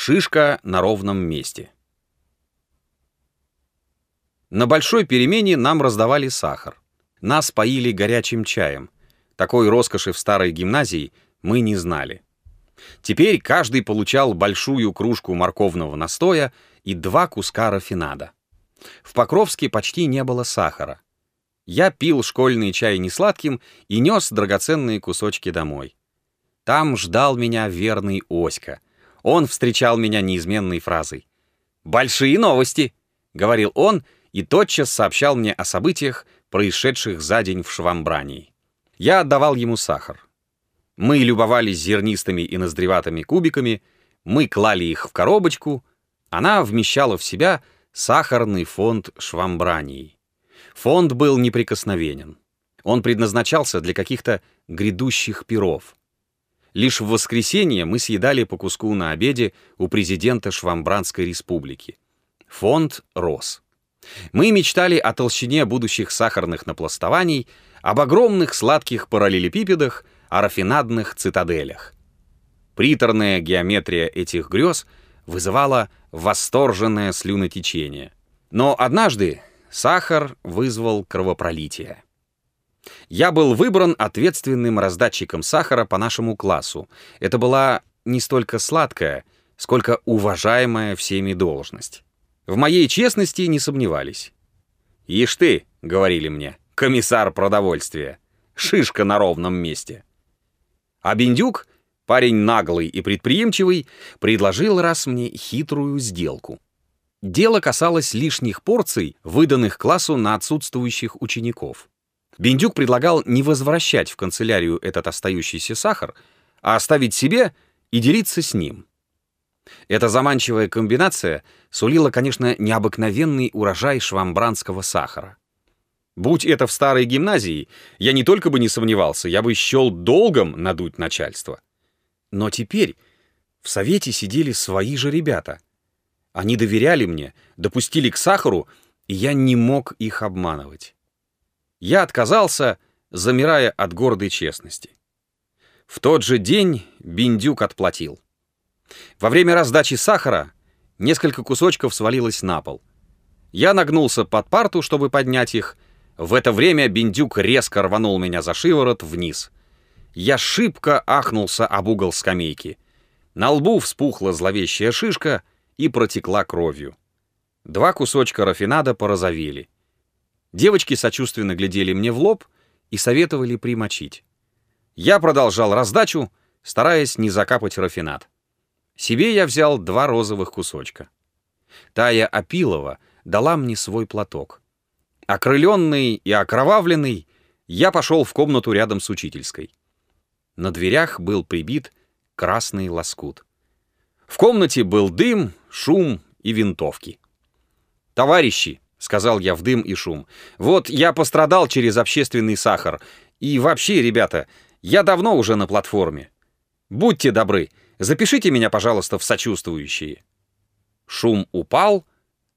Шишка на ровном месте. На большой перемене нам раздавали сахар. Нас поили горячим чаем. Такой роскоши в старой гимназии мы не знали. Теперь каждый получал большую кружку морковного настоя и два куска рафинада. В Покровске почти не было сахара. Я пил школьный чай несладким и нес драгоценные кусочки домой. Там ждал меня верный Оська. Он встречал меня неизменной фразой. «Большие новости!» — говорил он и тотчас сообщал мне о событиях, происшедших за день в Швамбрании. Я отдавал ему сахар. Мы любовались зернистыми и ноздреватыми кубиками, мы клали их в коробочку, она вмещала в себя сахарный фонд Швамбрании. Фонд был неприкосновенен. Он предназначался для каких-то грядущих перов. Лишь в воскресенье мы съедали по куску на обеде у президента Швамбранской республики. Фонд рос. Мы мечтали о толщине будущих сахарных напластований, об огромных сладких параллелепипедах — о рафинадных цитаделях. Приторная геометрия этих грез вызывала восторженное слюнотечение. Но однажды сахар вызвал кровопролитие. Я был выбран ответственным раздатчиком сахара по нашему классу. Это была не столько сладкая, сколько уважаемая всеми должность. В моей честности не сомневались. «Ишь ты», — говорили мне, — «комиссар продовольствия, шишка на ровном месте». А Бендюк, парень наглый и предприимчивый, предложил раз мне хитрую сделку. Дело касалось лишних порций, выданных классу на отсутствующих учеников. Бендюк предлагал не возвращать в канцелярию этот остающийся сахар, а оставить себе и делиться с ним. Эта заманчивая комбинация сулила, конечно, необыкновенный урожай швамбранского сахара. Будь это в старой гимназии, я не только бы не сомневался, я бы счел долгом надуть начальство. Но теперь в совете сидели свои же ребята. Они доверяли мне, допустили к сахару, и я не мог их обманывать. Я отказался, замирая от гордой честности. В тот же день Биндюк отплатил. Во время раздачи сахара несколько кусочков свалилось на пол. Я нагнулся под парту, чтобы поднять их, в это время Бендюк резко рванул меня за шиворот вниз. Я шибко ахнулся об угол скамейки. На лбу вспухла зловещая шишка и протекла кровью. Два кусочка рафинада порозовели. Девочки сочувственно глядели мне в лоб и советовали примочить. Я продолжал раздачу, стараясь не закапать рафинад. Себе я взял два розовых кусочка. Тая Апилова дала мне свой платок. Окрыленный и окровавленный, я пошел в комнату рядом с учительской. На дверях был прибит красный лоскут. В комнате был дым, шум и винтовки. «Товарищи», — сказал я в дым и шум, — «вот я пострадал через общественный сахар. И вообще, ребята, я давно уже на платформе. Будьте добры, запишите меня, пожалуйста, в сочувствующие». Шум упал,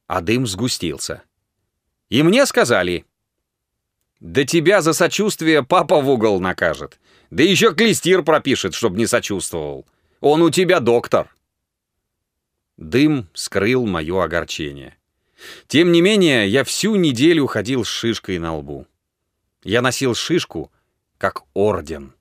а дым сгустился. И мне сказали, «Да тебя за сочувствие папа в угол накажет. Да еще клестир пропишет, чтоб не сочувствовал. Он у тебя доктор». Дым скрыл мое огорчение. Тем не менее, я всю неделю ходил с шишкой на лбу. Я носил шишку, как орден.